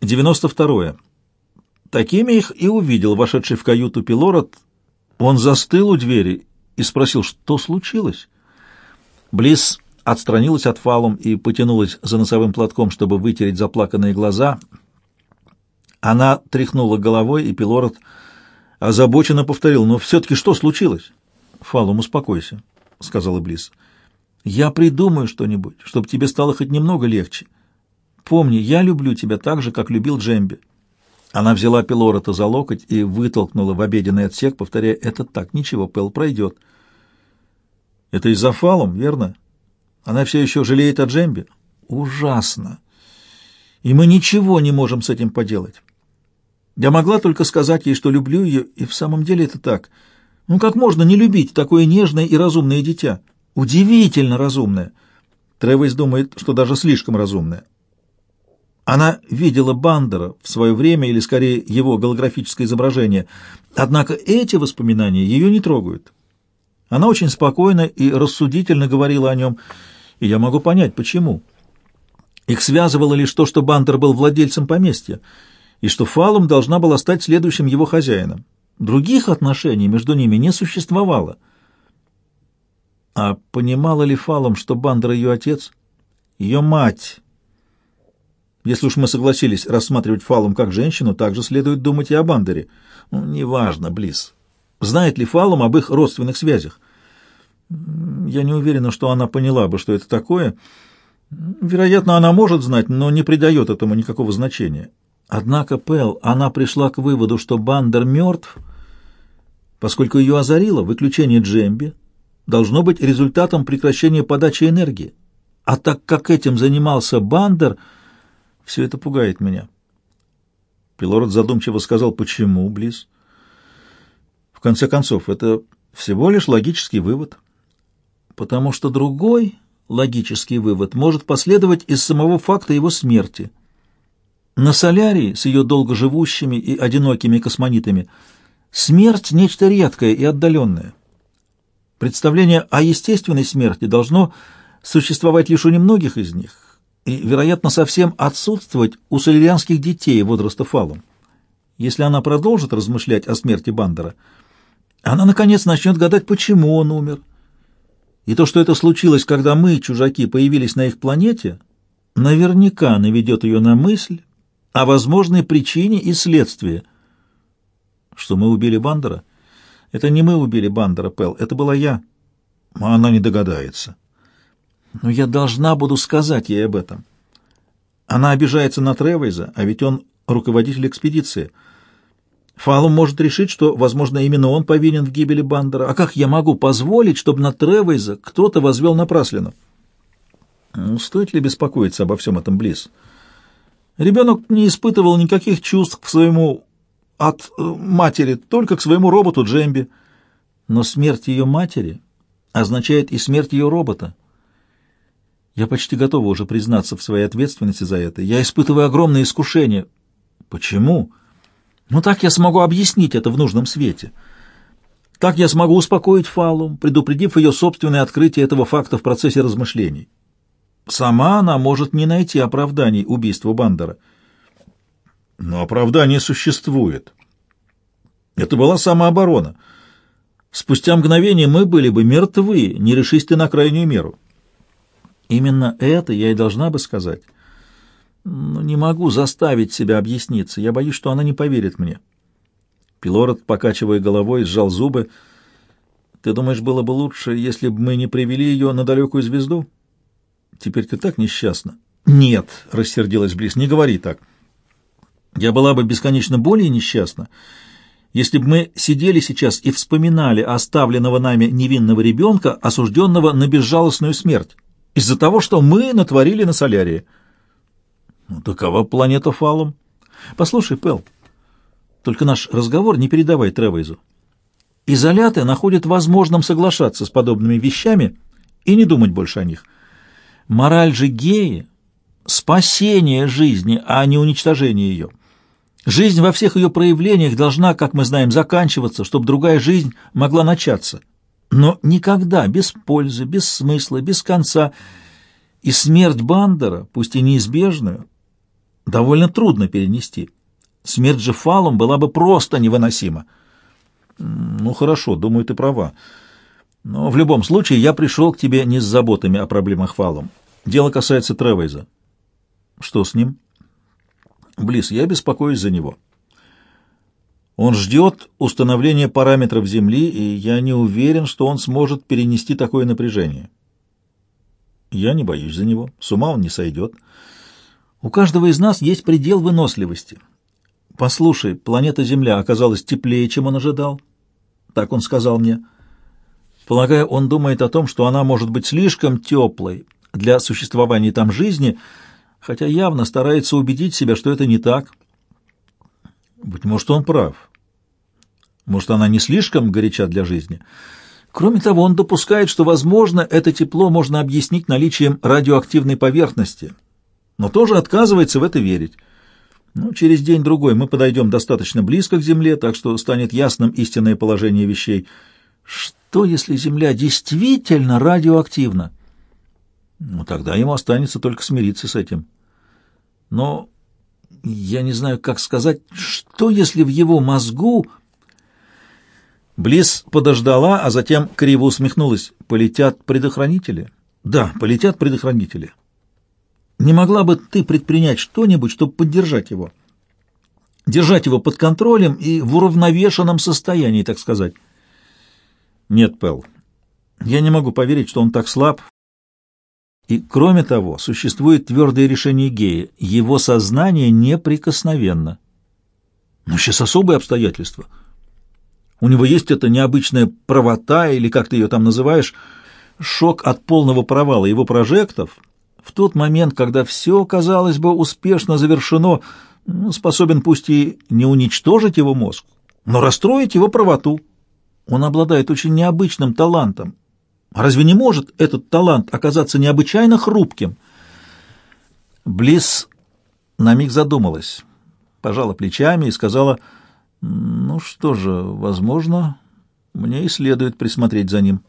92. Такими их и увидел вошедший в каюту Пилород. Он застыл у двери и спросил, что случилось. Близ отстранилась от фалум и потянулась за носовым платком, чтобы вытереть заплаканные глаза. Она тряхнула головой, и Пилород озабоченно повторил, «Но все-таки что случилось?» «Фалум, успокойся», — сказала Близ. «Я придумаю что-нибудь, чтобы тебе стало хоть немного легче. Помни, я люблю тебя так же, как любил Джемби». Она взяла Пилорота за локоть и вытолкнула в обеденный отсек, повторяя, «Это так, ничего, Пэл, пройдет». «Это из-за Фалум, верно? Она все еще жалеет о Джембе?» «Ужасно! И мы ничего не можем с этим поделать. Я могла только сказать ей, что люблю ее, и в самом деле это так. Ну как можно не любить такое нежное и разумное дитя? Удивительно разумное. Тревис думает, что даже слишком разумное. Она видела Бандера в свое время, или скорее его голографическое изображение, однако эти воспоминания ее не трогают. Она очень спокойно и рассудительно говорила о нем, и я могу понять, почему. Их связывало лишь то, что Бандер был владельцем поместья, и что Фалум должна была стать следующим его хозяином. Других отношений между ними не существовало. А понимала ли Фалум, что Бандер ее отец? Ее мать. Если уж мы согласились рассматривать Фалум как женщину, также следует думать и о Бандере. Ну, неважно, Близ. Знает ли Фалум об их родственных связях? Я не уверена, что она поняла бы, что это такое. Вероятно, она может знать, но не придает этому никакого значения. Однако, Пэл, она пришла к выводу, что Бандер мертв, поскольку ее озарило выключение Джемби, должно быть результатом прекращения подачи энергии. А так как этим занимался Бандер, все это пугает меня. Пилород задумчиво сказал, почему, Близ? В конце концов, это всего лишь логический вывод. Потому что другой логический вывод может последовать из самого факта его смерти — на Солярии с ее долгоживущими и одинокими космонитами смерть — нечто редкое и отдаленное. Представление о естественной смерти должно существовать лишь у немногих из них и, вероятно, совсем отсутствовать у солярианских детей возраста фалум. Если она продолжит размышлять о смерти Бандера, она, наконец, начнет гадать, почему он умер. И то, что это случилось, когда мы, чужаки, появились на их планете, наверняка наведет ее на мысль, о возможной причине и следствии. Что мы убили Бандера? Это не мы убили Бандера, Пэл, это была я. Она не догадается. Но я должна буду сказать ей об этом. Она обижается на Тревейза, а ведь он руководитель экспедиции. Фалум может решить, что, возможно, именно он повинен в гибели Бандера. А как я могу позволить, чтобы на Тревейза кто-то возвел напраслину? Ну, стоит ли беспокоиться обо всем этом, Близ? — Ребенок не испытывал никаких чувств к своему от э, матери, только к своему роботу Джемби. Но смерть ее матери означает и смерть ее робота. Я почти готова уже признаться в своей ответственности за это. Я испытываю огромное искушение. Почему? Ну так я смогу объяснить это в нужном свете. Так я смогу успокоить Фалу, предупредив ее собственное открытие этого факта в процессе размышлений. Сама она может не найти оправданий убийству Бандера. Но оправдание существует. Это была самооборона. Спустя мгновение мы были бы мертвы, не решись ты на крайнюю меру. Именно это я и должна бы сказать. Но не могу заставить себя объясниться. Я боюсь, что она не поверит мне. Пилород, покачивая головой, сжал зубы. Ты думаешь, было бы лучше, если бы мы не привели ее на далекую звезду? Теперь ты так несчастна. Нет, рассердилась Близ, не говори так. Я была бы бесконечно более несчастна, если бы мы сидели сейчас и вспоминали оставленного нами невинного ребенка, осужденного на безжалостную смерть, из-за того, что мы натворили на Солярии. Ну, такова планета Фалом. Послушай, Пэл, только наш разговор не передавай Тревейзу. Изоляты находят возможным соглашаться с подобными вещами и не думать больше о них. Мораль же геи — спасение жизни, а не уничтожение ее. Жизнь во всех ее проявлениях должна, как мы знаем, заканчиваться, чтобы другая жизнь могла начаться. Но никогда без пользы, без смысла, без конца. И смерть Бандера, пусть и неизбежную, довольно трудно перенести. Смерть же Фалом была бы просто невыносима. Ну, хорошо, думаю, ты права. Но в любом случае я пришел к тебе не с заботами о проблемах Фалом. Дело касается Тревейза. Что с ним? Близ, я беспокоюсь за него. Он ждет установления параметров Земли, и я не уверен, что он сможет перенести такое напряжение. Я не боюсь за него. С ума он не сойдет. У каждого из нас есть предел выносливости. Послушай, планета Земля оказалась теплее, чем он ожидал. Так он сказал мне. Полагаю, он думает о том, что она может быть слишком теплой для существования там жизни, хотя явно старается убедить себя, что это не так. Быть может, он прав. Может, она не слишком горяча для жизни. Кроме того, он допускает, что, возможно, это тепло можно объяснить наличием радиоактивной поверхности, но тоже отказывается в это верить. Ну, через день-другой мы подойдем достаточно близко к Земле, так что станет ясным истинное положение вещей. Что, если Земля действительно радиоактивна? Ну, тогда ему останется только смириться с этим. Но я не знаю, как сказать, что, если в его мозгу... Близ подождала, а затем криво усмехнулась. «Полетят предохранители?» «Да, полетят предохранители. Не могла бы ты предпринять что-нибудь, чтобы поддержать его? Держать его под контролем и в уравновешенном состоянии, так сказать?» «Нет, Пэл, я не могу поверить, что он так слаб. И, кроме того, существует твердое решение гея. Его сознание неприкосновенно. Но сейчас особые обстоятельства». У него есть эта необычная правота, или как ты ее там называешь, шок от полного провала его прожектов, в тот момент, когда все, казалось бы, успешно завершено, ну, способен пусть и не уничтожить его мозг, но расстроить его правоту. Он обладает очень необычным талантом. Разве не может этот талант оказаться необычайно хрупким? Близ на миг задумалась, пожала плечами и сказала — ну что же, возможно, мне и следует присмотреть за ним.